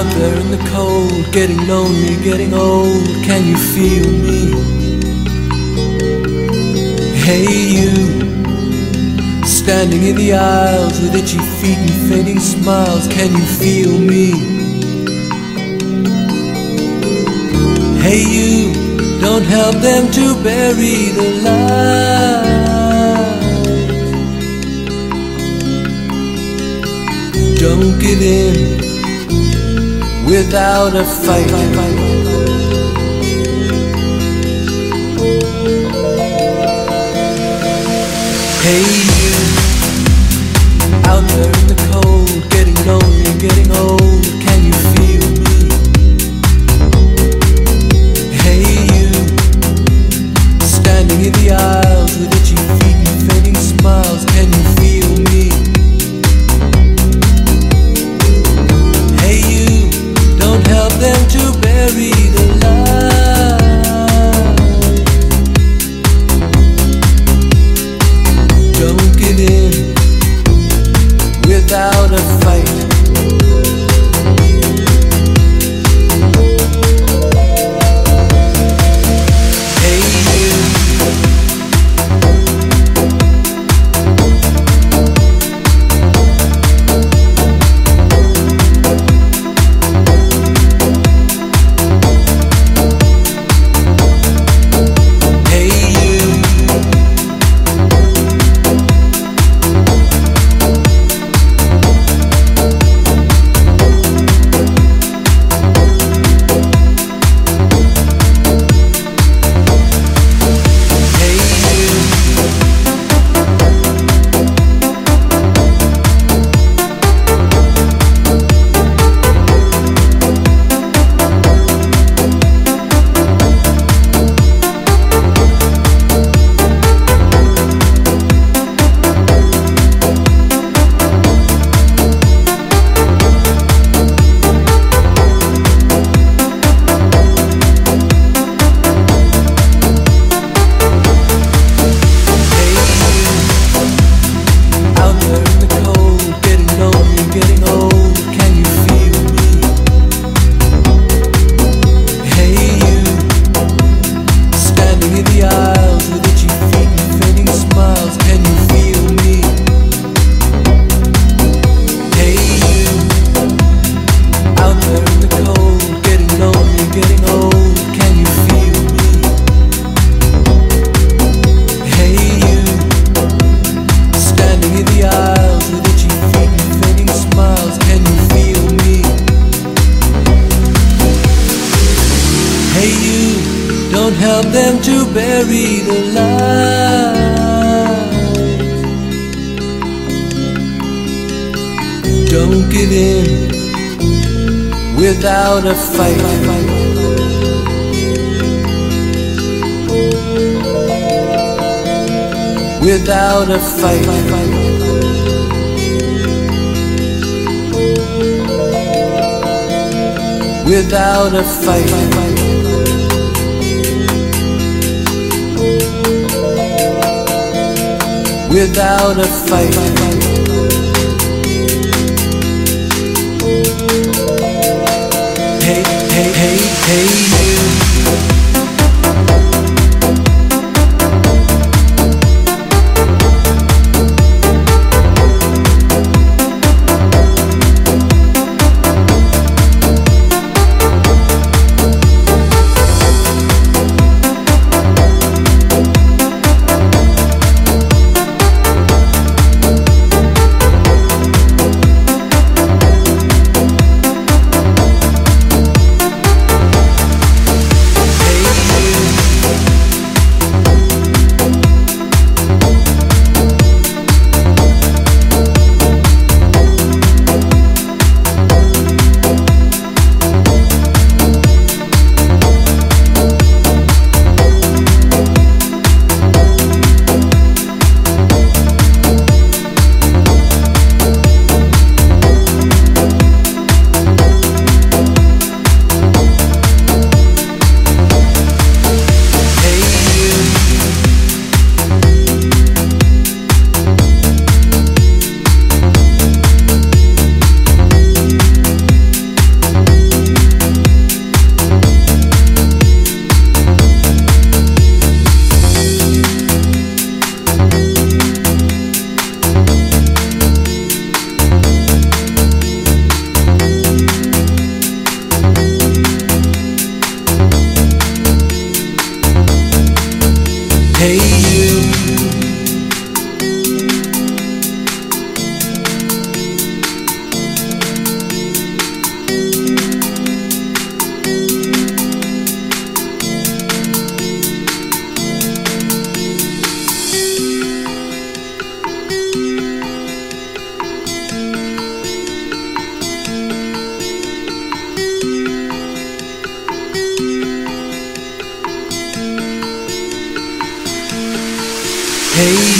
Out there in the cold, getting lonely, getting old, can you feel me? Hey you, standing in the aisles with itchy feet and fading smiles, can you feel me? Hey you, don't help them to bury the light. Don't give in without a fight. Hey you, out there in the cold, getting lonely, getting old, them to bury the light. Don't give in without a fight. Without a fight. Without a fight. Without a fight. Hey